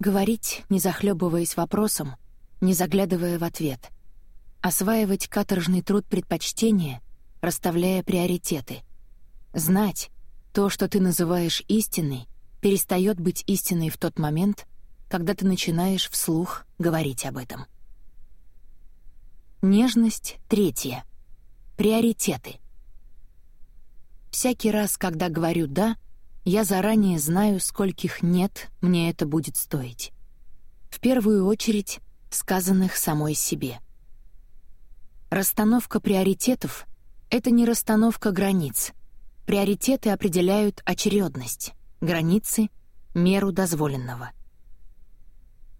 Говорить, не захлебываясь вопросом, не заглядывая в ответ. Осваивать каторжный труд предпочтения, расставляя приоритеты. Знать, то, что ты называешь истиной, перестает быть истиной в тот момент, когда ты начинаешь вслух говорить об этом. Нежность третья. Приоритеты. Всякий раз, когда говорю «да», я заранее знаю, скольких «нет» мне это будет стоить. В первую очередь, сказанных самой себе. Расстановка приоритетов — это не расстановка границ. Приоритеты определяют очередность, границы — меру дозволенного.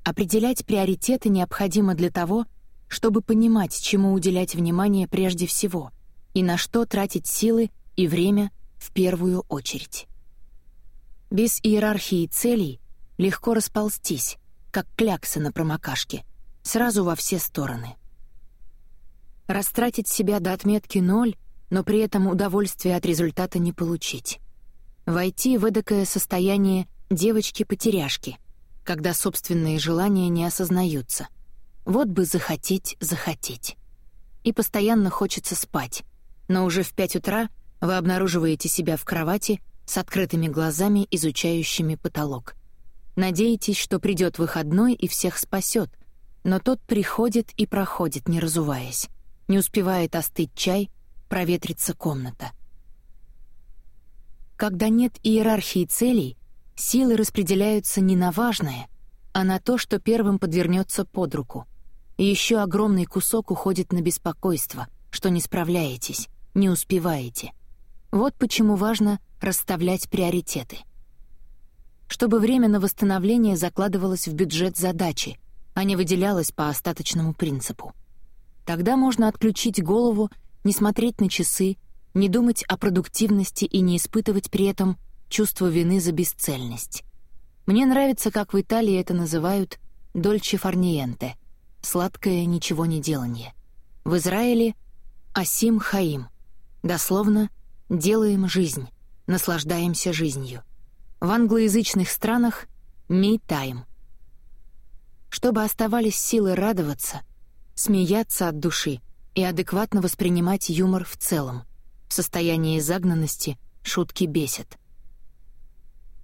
Определять приоритеты необходимо для того, чтобы понимать, чему уделять внимание прежде всего и на что тратить силы и время в первую очередь. Без иерархии целей легко расползтись, как кляксы на промокашке, сразу во все стороны. Растратить себя до отметки ноль, но при этом удовольствия от результата не получить. Войти в эдакое состояние девочки-потеряшки, когда собственные желания не осознаются — вот бы захотеть, захотеть. И постоянно хочется спать. Но уже в пять утра вы обнаруживаете себя в кровати с открытыми глазами, изучающими потолок. Надеетесь, что придет выходной и всех спасет, но тот приходит и проходит, не разуваясь. Не успевает остыть чай, проветрится комната. Когда нет иерархии целей, силы распределяются не на важное, а на то, что первым подвернется под руку. И еще огромный кусок уходит на беспокойство, что не справляетесь, не успеваете. Вот почему важно расставлять приоритеты. Чтобы время на восстановление закладывалось в бюджет задачи, а не выделялось по остаточному принципу. Тогда можно отключить голову, не смотреть на часы, не думать о продуктивности и не испытывать при этом чувство вины за бесцельность. Мне нравится, как в Италии это называют «дольче фарниенте», сладкое ничего не делание. В Израиле — Асим Хаим. Дословно «делаем жизнь», «наслаждаемся жизнью». В англоязычных странах — «me time». Чтобы оставались силы радоваться, смеяться от души и адекватно воспринимать юмор в целом. В состоянии загнанности шутки бесят.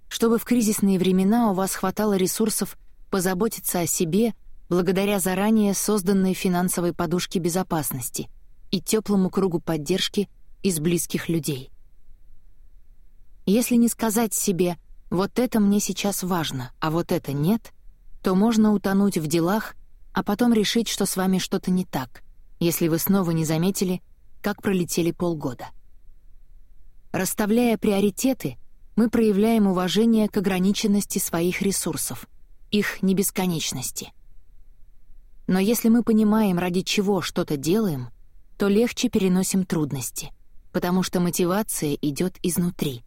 Чтобы в кризисные времена у вас хватало ресурсов позаботиться о себе — благодаря заранее созданной финансовой подушке безопасности и теплому кругу поддержки из близких людей. Если не сказать себе «вот это мне сейчас важно, а вот это нет», то можно утонуть в делах, а потом решить, что с вами что-то не так, если вы снова не заметили, как пролетели полгода. Расставляя приоритеты, мы проявляем уважение к ограниченности своих ресурсов, их небесконечности. Но если мы понимаем, ради чего что-то делаем, то легче переносим трудности, потому что мотивация идет изнутри.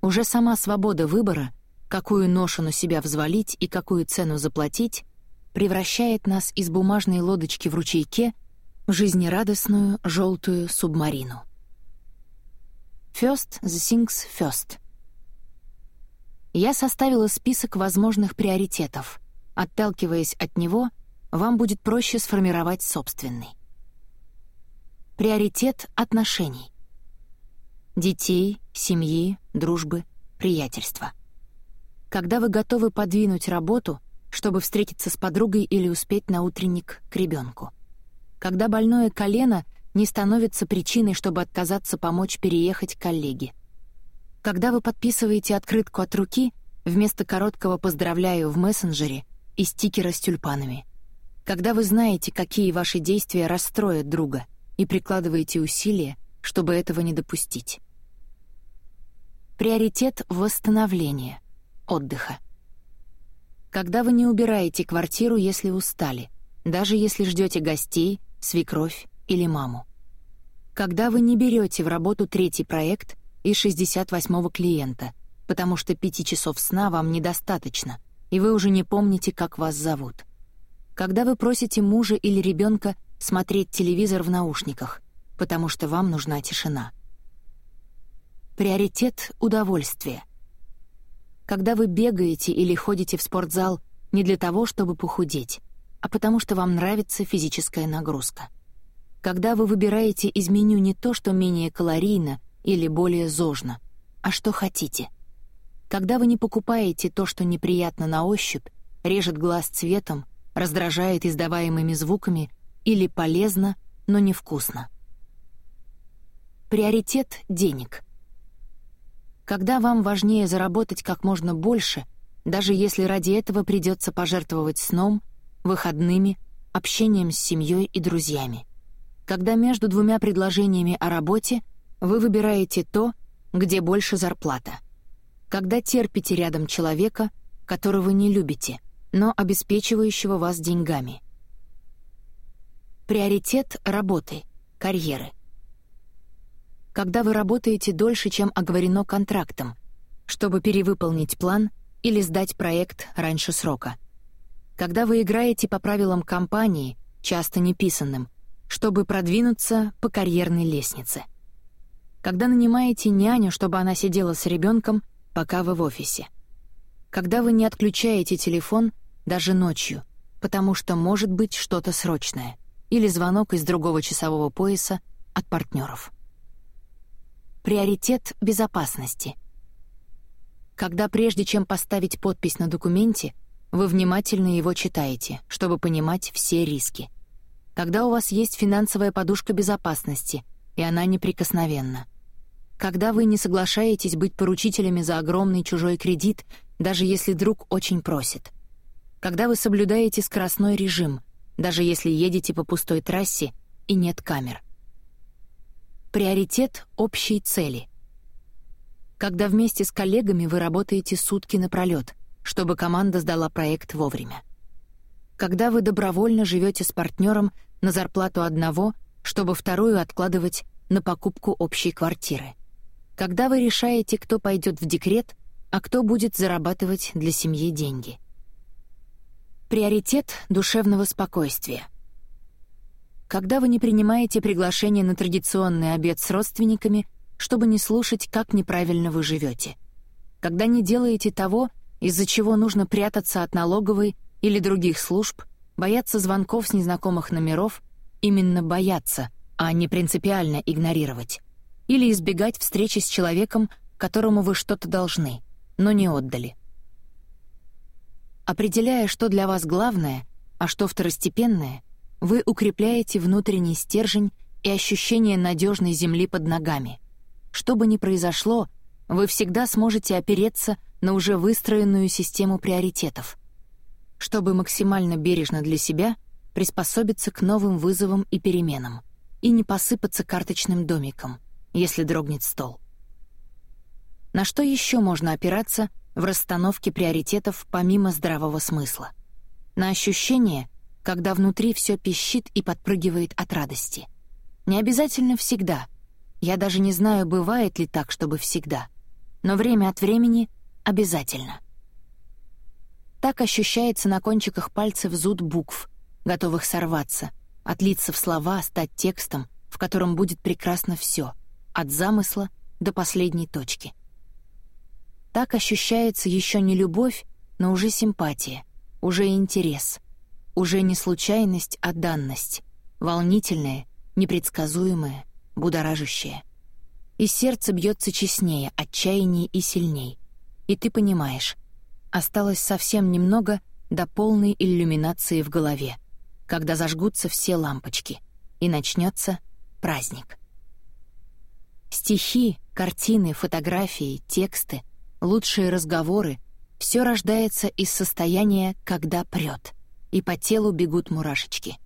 Уже сама свобода выбора, какую ношу на себя взвалить и какую цену заплатить, превращает нас из бумажной лодочки в ручейке в жизнерадостную желтую субмарину. First the things first. Я составила список возможных приоритетов, отталкиваясь от него — вам будет проще сформировать собственный. Приоритет отношений. Детей, семьи, дружбы, приятельства. Когда вы готовы подвинуть работу, чтобы встретиться с подругой или успеть на утренник к ребенку. Когда больное колено не становится причиной, чтобы отказаться помочь переехать коллеге. Когда вы подписываете открытку от руки вместо короткого «поздравляю» в мессенджере и стикера с тюльпанами когда вы знаете, какие ваши действия расстроят друга, и прикладываете усилия, чтобы этого не допустить. Приоритет восстановления, отдыха. Когда вы не убираете квартиру, если устали, даже если ждете гостей, свекровь или маму. Когда вы не берете в работу третий проект и 68-го клиента, потому что пяти часов сна вам недостаточно, и вы уже не помните, как вас зовут когда вы просите мужа или ребенка смотреть телевизор в наушниках, потому что вам нужна тишина. Приоритет — удовольствие. Когда вы бегаете или ходите в спортзал не для того, чтобы похудеть, а потому что вам нравится физическая нагрузка. Когда вы выбираете из меню не то, что менее калорийно или более зожно, а что хотите. Когда вы не покупаете то, что неприятно на ощупь, режет глаз цветом, раздражает издаваемыми звуками или полезно, но невкусно. Приоритет денег. Когда вам важнее заработать как можно больше, даже если ради этого придется пожертвовать сном, выходными, общением с семьей и друзьями. Когда между двумя предложениями о работе вы выбираете то, где больше зарплата. Когда терпите рядом человека, которого не любите, но обеспечивающего вас деньгами. Приоритет работы, карьеры. Когда вы работаете дольше, чем оговорено контрактом, чтобы перевыполнить план или сдать проект раньше срока. Когда вы играете по правилам компании, часто неписанным, чтобы продвинуться по карьерной лестнице. Когда нанимаете няню, чтобы она сидела с ребенком, пока вы в офисе. Когда вы не отключаете телефон даже ночью, потому что может быть что-то срочное — или звонок из другого часового пояса от партнеров. Приоритет безопасности. Когда прежде чем поставить подпись на документе, вы внимательно его читаете, чтобы понимать все риски. Когда у вас есть финансовая подушка безопасности, и она неприкосновенна. Когда вы не соглашаетесь быть поручителями за огромный чужой кредит, даже если друг очень просит. Когда вы соблюдаете скоростной режим, даже если едете по пустой трассе и нет камер. Приоритет общей цели. Когда вместе с коллегами вы работаете сутки напролёт, чтобы команда сдала проект вовремя. Когда вы добровольно живете с партнером на зарплату одного, чтобы вторую откладывать на покупку общей квартиры. Когда вы решаете, кто пойдет в декрет, а кто будет зарабатывать для семьи деньги — Приоритет душевного спокойствия. Когда вы не принимаете приглашение на традиционный обед с родственниками, чтобы не слушать, как неправильно вы живете. Когда не делаете того, из-за чего нужно прятаться от налоговой или других служб, бояться звонков с незнакомых номеров, именно бояться, а не принципиально игнорировать. Или избегать встречи с человеком, которому вы что-то должны, но не отдали. Определяя, что для вас главное, а что второстепенное, вы укрепляете внутренний стержень и ощущение надежной земли под ногами. Что бы ни произошло, вы всегда сможете опереться на уже выстроенную систему приоритетов, чтобы максимально бережно для себя приспособиться к новым вызовам и переменам и не посыпаться карточным домиком, если дрогнет стол. На что еще можно опираться, в расстановке приоритетов помимо здравого смысла. На ощущение, когда внутри все пищит и подпрыгивает от радости. Не обязательно всегда. Я даже не знаю, бывает ли так, чтобы всегда. Но время от времени обязательно. Так ощущается на кончиках пальцев зуд букв, готовых сорваться, отлиться в слова, стать текстом, в котором будет прекрасно все, от замысла до последней точки. Так ощущается еще не любовь, но уже симпатия, уже интерес, уже не случайность, а данность, волнительная, непредсказуемая, будоражащая. И сердце бьется честнее, отчаяннее и сильней. И ты понимаешь, осталось совсем немного до полной иллюминации в голове, когда зажгутся все лампочки, и начнется праздник. Стихи, картины, фотографии, тексты — лучшие разговоры — все рождается из состояния «когда прет», и по телу бегут мурашечки.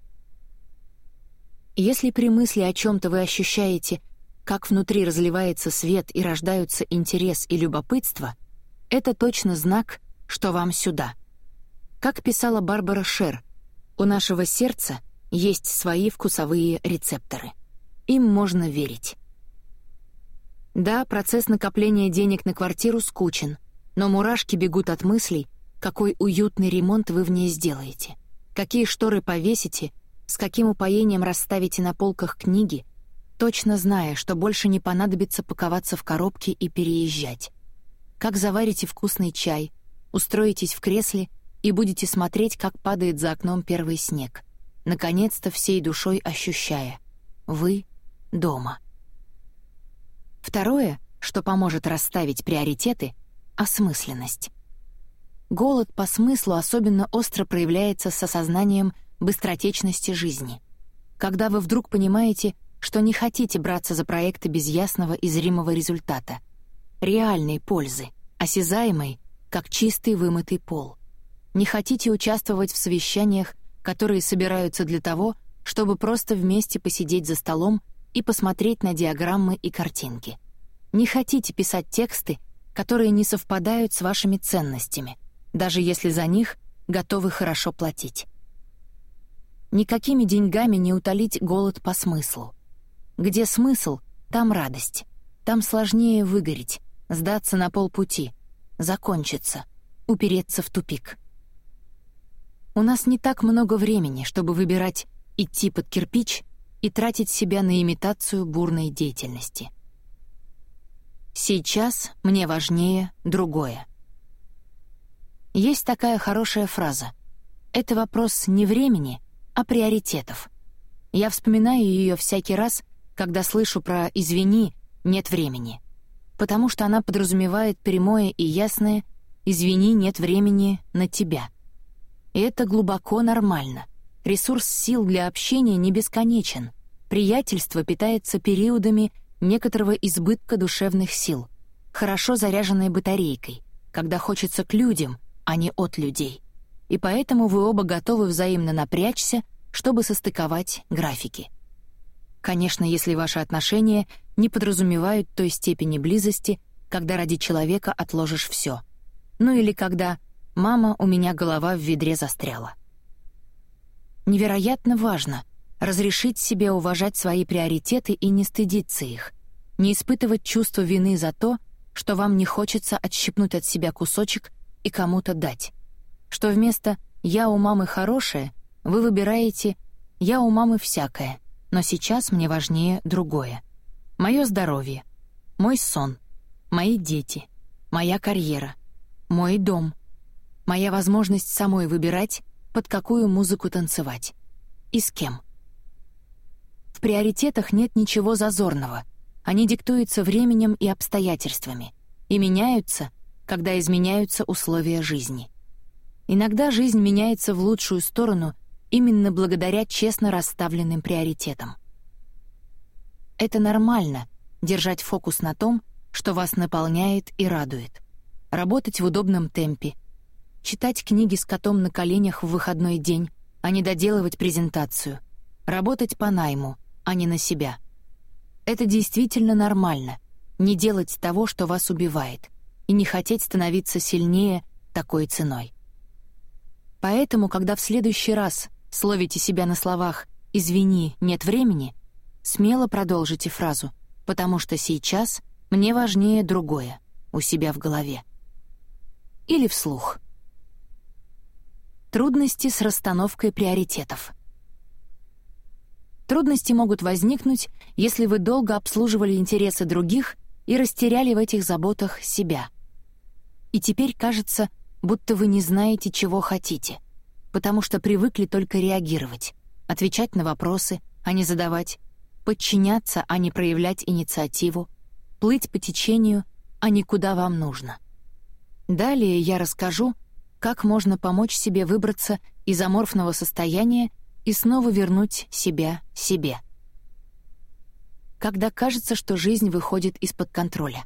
Если при мысли о чем-то вы ощущаете, как внутри разливается свет и рождаются интерес и любопытство, это точно знак, что вам сюда. Как писала Барбара Шер, у нашего сердца есть свои вкусовые рецепторы. Им можно верить. Да, процесс накопления денег на квартиру скучен, но мурашки бегут от мыслей, какой уютный ремонт вы в ней сделаете, какие шторы повесите, с каким упоением расставите на полках книги, точно зная, что больше не понадобится паковаться в коробки и переезжать. Как заварите вкусный чай, устроитесь в кресле и будете смотреть, как падает за окном первый снег, наконец-то всей душой ощущая — вы дома. Второе, что поможет расставить приоритеты — осмысленность. Голод по смыслу особенно остро проявляется с осознанием быстротечности жизни. Когда вы вдруг понимаете, что не хотите браться за проекты без ясного и зримого результата, реальной пользы, осязаемой, как чистый вымытый пол. Не хотите участвовать в совещаниях, которые собираются для того, чтобы просто вместе посидеть за столом и посмотреть на диаграммы и картинки. Не хотите писать тексты, которые не совпадают с вашими ценностями, даже если за них готовы хорошо платить. Никакими деньгами не утолить голод по смыслу. Где смысл, там радость. Там сложнее выгореть, сдаться на полпути, закончиться, упереться в тупик. У нас не так много времени, чтобы выбирать идти под кирпич и тратить себя на имитацию бурной деятельности. Сейчас мне важнее другое. Есть такая хорошая фраза. Это вопрос не времени, а приоритетов. Я вспоминаю ее всякий раз, когда слышу про «извини, нет времени», потому что она подразумевает прямое и ясное «извини, нет времени на тебя». И это глубоко нормально. Ресурс сил для общения не бесконечен. Приятельство питается периодами некоторого избытка душевных сил, хорошо заряженной батарейкой, когда хочется к людям, а не от людей. И поэтому вы оба готовы взаимно напрячься, чтобы состыковать графики. Конечно, если ваши отношения не подразумевают той степени близости, когда ради человека отложишь все. Ну или когда «мама, у меня голова в ведре застряла». Невероятно важно разрешить себе уважать свои приоритеты и не стыдиться их, не испытывать чувство вины за то, что вам не хочется отщипнуть от себя кусочек и кому-то дать. Что вместо «я у мамы хорошая» вы выбираете «я у мамы всякое», но сейчас мне важнее другое. Мое здоровье, мой сон, мои дети, моя карьера, мой дом, моя возможность самой выбирать, под какую музыку танцевать и с кем. В приоритетах нет ничего зазорного. Они диктуются временем и обстоятельствами и меняются — когда изменяются условия жизни. Иногда жизнь меняется в лучшую сторону именно благодаря честно расставленным приоритетам. Это нормально — держать фокус на том, что вас наполняет и радует, работать в удобном темпе, читать книги с котом на коленях в выходной день, а не доделывать презентацию, работать по найму, а не на себя. Это действительно нормально — не делать того, что вас убивает и не хотеть становиться сильнее такой ценой. Поэтому, когда в следующий раз словите себя на словах «извини, нет времени», смело продолжите фразу «потому что сейчас мне важнее другое» у себя в голове. Или вслух. Трудности с расстановкой приоритетов. Трудности могут возникнуть, если вы долго обслуживали интересы других и растеряли в этих заботах себя. И теперь кажется, будто вы не знаете, чего хотите, потому что привыкли только реагировать, отвечать на вопросы, а не задавать, подчиняться, а не проявлять инициативу, плыть по течению, а не куда вам нужно. Далее я расскажу, как можно помочь себе выбраться из аморфного состояния и снова вернуть себя себе когда кажется, что жизнь выходит из-под контроля.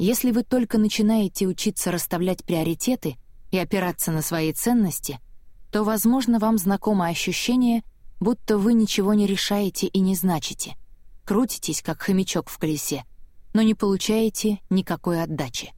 Если вы только начинаете учиться расставлять приоритеты и опираться на свои ценности, то, возможно, вам знакомо ощущение, будто вы ничего не решаете и не значите, крутитесь, как хомячок в колесе, но не получаете никакой отдачи.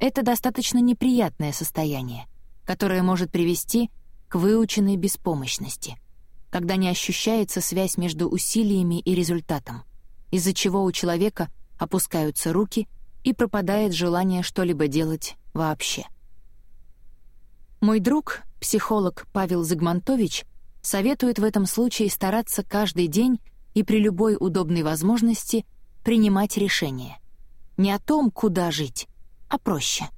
Это достаточно неприятное состояние, которое может привести к выученной беспомощности — когда не ощущается связь между усилиями и результатом, из-за чего у человека опускаются руки и пропадает желание что-либо делать вообще. Мой друг, психолог Павел Загмантович, советует в этом случае стараться каждый день и при любой удобной возможности принимать решение. Не о том, куда жить, а проще.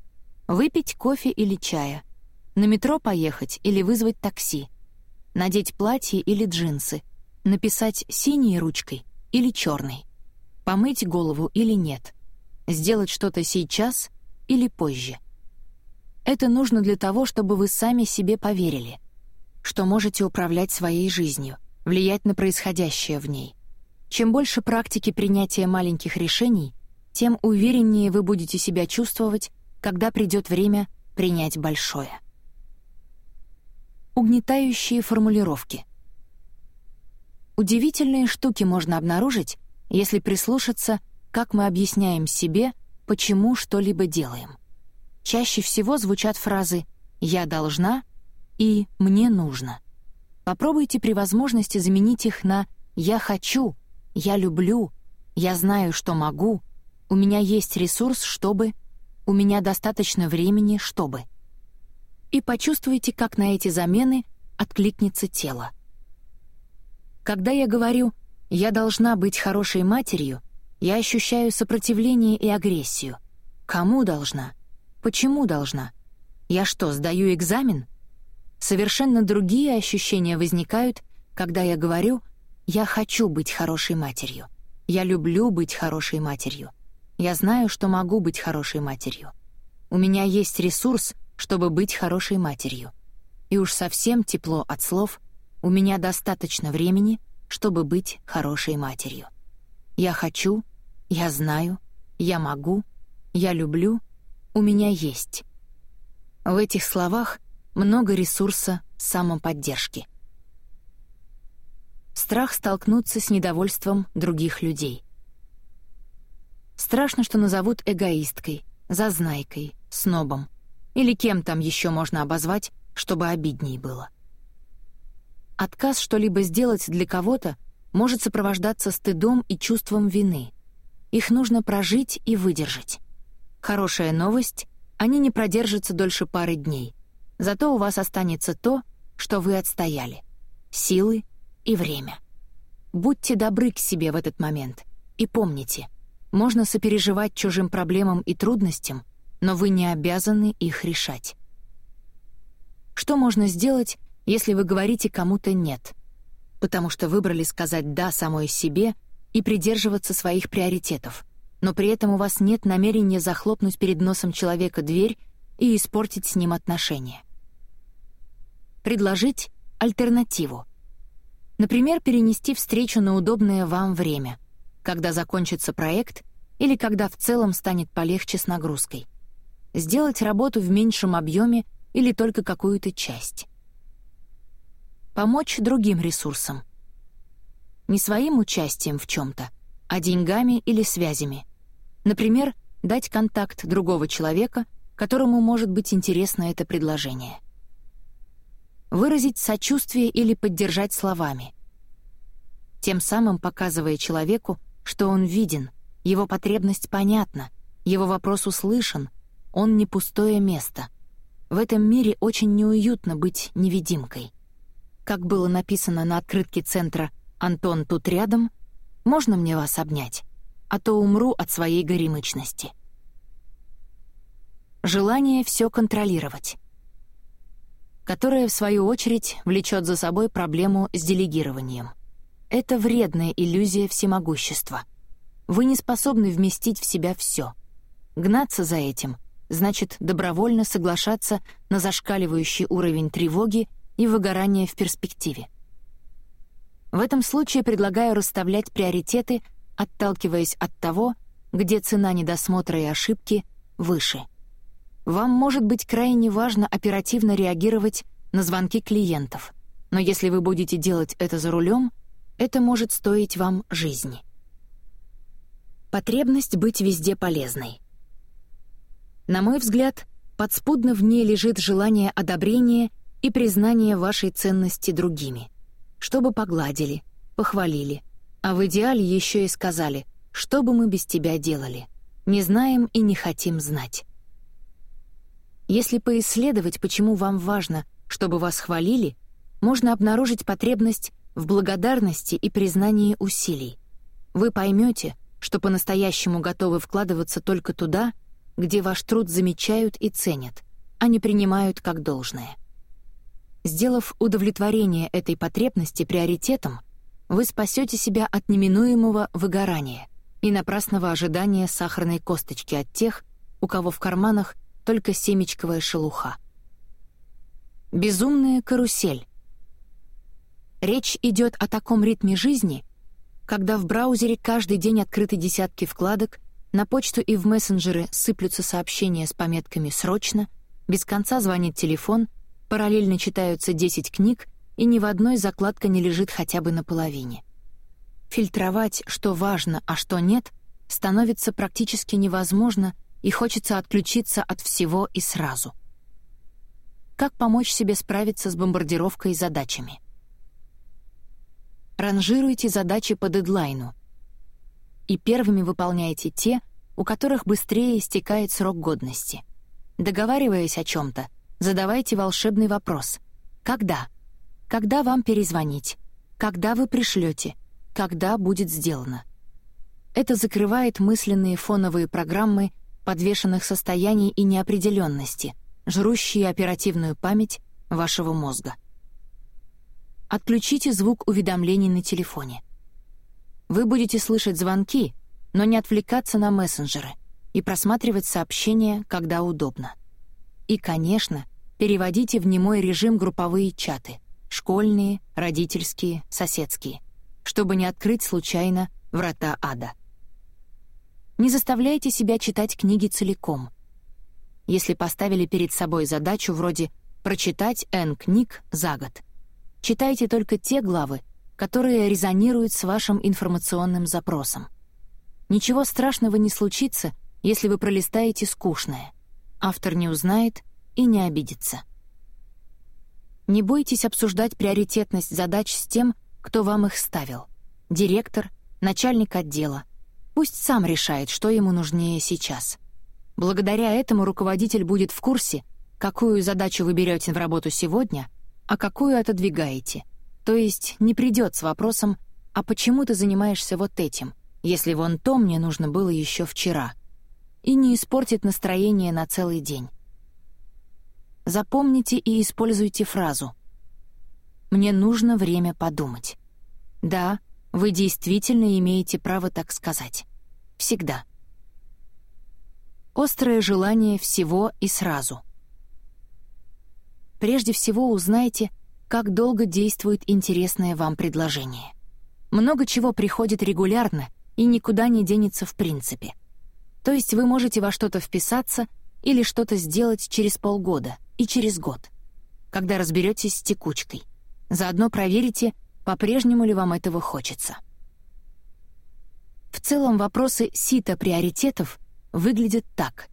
Выпить кофе или чая, На метро поехать или вызвать такси? Надеть платье или джинсы? Написать синей ручкой или черной? Помыть голову или нет? Сделать что-то сейчас или позже? Это нужно для того, чтобы вы сами себе поверили, что можете управлять своей жизнью, влиять на происходящее в ней. Чем больше практики принятия маленьких решений, тем увереннее вы будете себя чувствовать, когда придет время принять большое. Угнетающие формулировки. Удивительные штуки можно обнаружить, если прислушаться, как мы объясняем себе, почему что-либо делаем. Чаще всего звучат фразы «я должна» и «мне нужно». Попробуйте при возможности заменить их на «я хочу», «я люблю», «я знаю, что могу», «у меня есть ресурс, чтобы», «у меня достаточно времени, чтобы» и почувствуйте, как на эти замены откликнется тело. Когда я говорю «я должна быть хорошей матерью», я ощущаю сопротивление и агрессию. Кому должна? Почему должна? Я что, сдаю экзамен? Совершенно другие ощущения возникают, когда я говорю «я хочу быть хорошей матерью», «я люблю быть хорошей матерью», «я знаю, что могу быть хорошей матерью», «у меня есть ресурс, чтобы быть хорошей матерью. И уж совсем тепло от слов «У меня достаточно времени, чтобы быть хорошей матерью». Я хочу, я знаю, я могу, я люблю, у меня есть. В этих словах много ресурса самоподдержки. Страх столкнуться с недовольством других людей. Страшно, что назовут эгоисткой, зазнайкой, снобом — или кем там еще можно обозвать, чтобы обидней было. Отказ что-либо сделать для кого-то может сопровождаться стыдом и чувством вины. Их нужно прожить и выдержать. Хорошая новость — они не продержатся дольше пары дней. Зато у вас останется то, что вы отстояли — силы и время. Будьте добры к себе в этот момент и помните, можно сопереживать чужим проблемам и трудностям, но вы не обязаны их решать. Что можно сделать, если вы говорите кому-то «нет», потому что выбрали сказать «да» самой себе и придерживаться своих приоритетов, но при этом у вас нет намерения захлопнуть перед носом человека дверь и испортить с ним отношения? Предложить альтернативу. Например, перенести встречу на удобное вам время, когда закончится проект или когда в целом станет полегче с нагрузкой сделать работу в меньшем объеме или только какую-то часть. Помочь другим ресурсам. Не своим участием в чем-то, а деньгами или связями. Например, дать контакт другого человека, которому может быть интересно это предложение. Выразить сочувствие или поддержать словами. Тем самым показывая человеку, что он виден, его потребность понятна, его вопрос услышан — он не пустое место. В этом мире очень неуютно быть невидимкой. Как было написано на открытке центра «Антон тут рядом», «Можно мне вас обнять? А то умру от своей горемычности». Желание все контролировать которое, в свою очередь, влечет за собой проблему с делегированием. Это вредная иллюзия всемогущества. Вы не способны вместить в себя все. Гнаться за этим — значит добровольно соглашаться на зашкаливающий уровень тревоги и выгорания в перспективе. В этом случае предлагаю расставлять приоритеты, отталкиваясь от того, где цена недосмотра и ошибки выше. Вам может быть крайне важно оперативно реагировать на звонки клиентов, но если вы будете делать это за рулем, это может стоить вам жизни. Потребность быть везде полезной — на мой взгляд, подспудно в ней лежит желание одобрения и признания вашей ценности другими. Чтобы погладили, похвалили, а в идеале еще и сказали, что бы мы без тебя делали. Не знаем и не хотим знать. Если поисследовать, почему вам важно, чтобы вас хвалили, можно обнаружить потребность в благодарности и признании усилий. Вы поймете, что по-настоящему готовы вкладываться только туда, где ваш труд замечают и ценят. а не принимают как должное. Сделав удовлетворение этой потребности приоритетом, вы спасете себя от неминуемого выгорания и напрасного ожидания сахарной косточки от тех, у кого в карманах только семечковая шелуха. Безумная карусель. Речь идет о таком ритме жизни, когда в браузере каждый день открыты десятки вкладок, на почту и в мессенджеры сыплются сообщения с пометками «Срочно», без конца звонит телефон, параллельно читаются 10 книг, и ни в одной закладка не лежит хотя бы наполовине. Фильтровать, что важно, а что нет, становится практически невозможно, и хочется отключиться от всего и сразу. Как помочь себе справиться с бомбардировкой задачами? Ранжируйте задачи по дедлайну. И первыми выполняйте те, у которых быстрее истекает срок годности. Договариваясь о чем-то, задавайте волшебный вопрос. Когда? Когда вам перезвонить? Когда вы пришлете? Когда будет сделано? Это закрывает мысленные фоновые программы подвешенных состояний и неопределенности, жрущие оперативную память вашего мозга. Отключите звук уведомлений на телефоне. Вы будете слышать звонки, но не отвлекаться на мессенджеры и просматривать сообщения, когда удобно. И, конечно, переводите в немой режим групповые чаты — школьные, родительские, соседские, чтобы не открыть случайно врата ада. Не заставляйте себя читать книги целиком. Если поставили перед собой задачу вроде «прочитать N книг за год», Читайте только те главы, которые резонируют с вашим информационным запросом. Ничего страшного не случится, если вы пролистаете скучное. Автор не узнает и не обидится. Не бойтесь обсуждать приоритетность задач с тем, кто вам их ставил. Директор, начальник отдела. Пусть сам решает, что ему нужнее сейчас. Благодаря этому руководитель будет в курсе, какую задачу вы берете в работу сегодня — а какую отодвигаете. То есть не придет с вопросом «А почему ты занимаешься вот этим, если вон то мне нужно было еще вчера?» и не испортит настроение на целый день. Запомните и используйте фразу «Мне нужно время подумать». Да, вы действительно имеете право так сказать. Всегда. Острое желание всего и сразу — Прежде всего узнайте, как долго действует интересное вам предложение. Много чего приходит регулярно и никуда не денется в принципе. То есть вы можете во что-то вписаться или что-то сделать через полгода и через год, когда разберетесь с текучкой. Заодно проверите, по-прежнему ли вам этого хочется. В целом вопросы сита приоритетов выглядят так.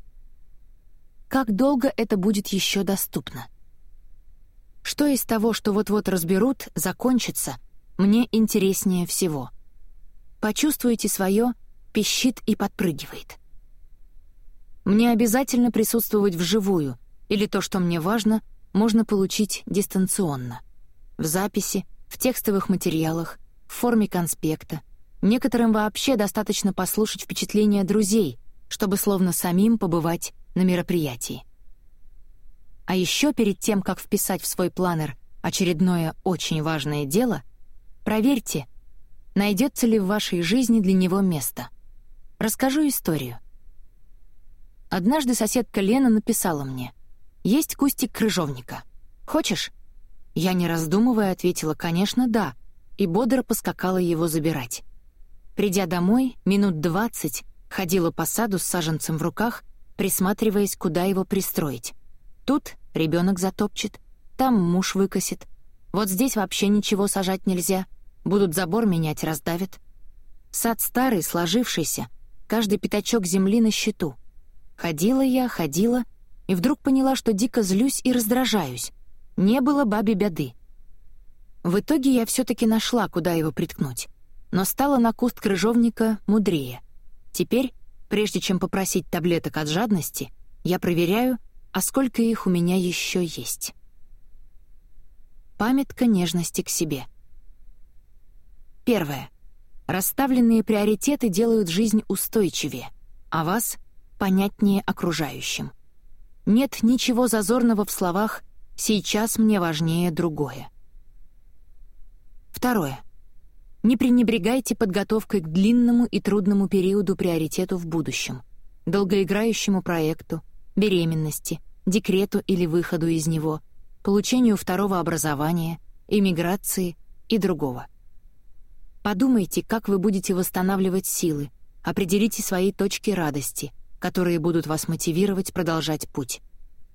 Как долго это будет еще доступно? Что из того, что вот-вот разберут, закончится, мне интереснее всего. Почувствуйте свое, пищит и подпрыгивает. Мне обязательно присутствовать вживую, или то, что мне важно, можно получить дистанционно. В записи, в текстовых материалах, в форме конспекта. Некоторым вообще достаточно послушать впечатления друзей, чтобы словно самим побывать на мероприятии. А еще перед тем, как вписать в свой планер очередное очень важное дело, проверьте, найдется ли в вашей жизни для него место. Расскажу историю. Однажды соседка Лена написала мне, «Есть кустик крыжовника. Хочешь?» Я, не раздумывая, ответила, «Конечно, да», и бодро поскакала его забирать. Придя домой, минут двадцать ходила по саду с саженцем в руках, присматриваясь, куда его пристроить. Тут ребенок затопчет, там муж выкосит. Вот здесь вообще ничего сажать нельзя. Будут забор менять, раздавят. Сад старый, сложившийся, каждый пятачок земли на счету. Ходила я, ходила, и вдруг поняла, что дико злюсь и раздражаюсь. Не было бабе беды. В итоге я все таки нашла, куда его приткнуть, но стала на куст крыжовника мудрее. Теперь, прежде чем попросить таблеток от жадности, я проверяю, а сколько их у меня еще есть. Памятка нежности к себе. Первое. Расставленные приоритеты делают жизнь устойчивее, а вас — понятнее окружающим. Нет ничего зазорного в словах «сейчас мне важнее другое». Второе. Не пренебрегайте подготовкой к длинному и трудному периоду приоритету в будущем, долгоиграющему проекту, беременности, декрету или выходу из него, получению второго образования, иммиграции и другого. Подумайте, как вы будете восстанавливать силы, определите свои точки радости, которые будут вас мотивировать продолжать путь.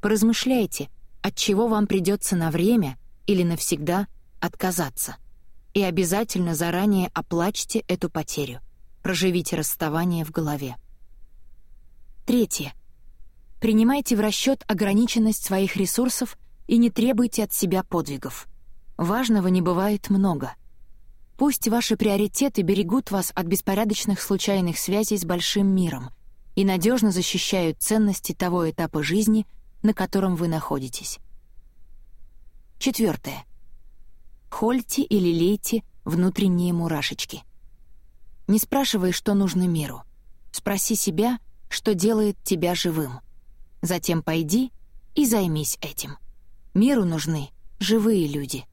Поразмышляйте, от чего вам придется на время или навсегда отказаться. И обязательно заранее оплачьте эту потерю. Проживите расставание в голове. Третье. Принимайте в расчет ограниченность своих ресурсов и не требуйте от себя подвигов. Важного не бывает много. Пусть ваши приоритеты берегут вас от беспорядочных случайных связей с большим миром и надежно защищают ценности того этапа жизни, на котором вы находитесь. Четвертое. Хольте или лейте внутренние мурашечки. Не спрашивай, что нужно миру. Спроси себя, что делает тебя живым — Затем пойди и займись этим. Миру нужны живые люди —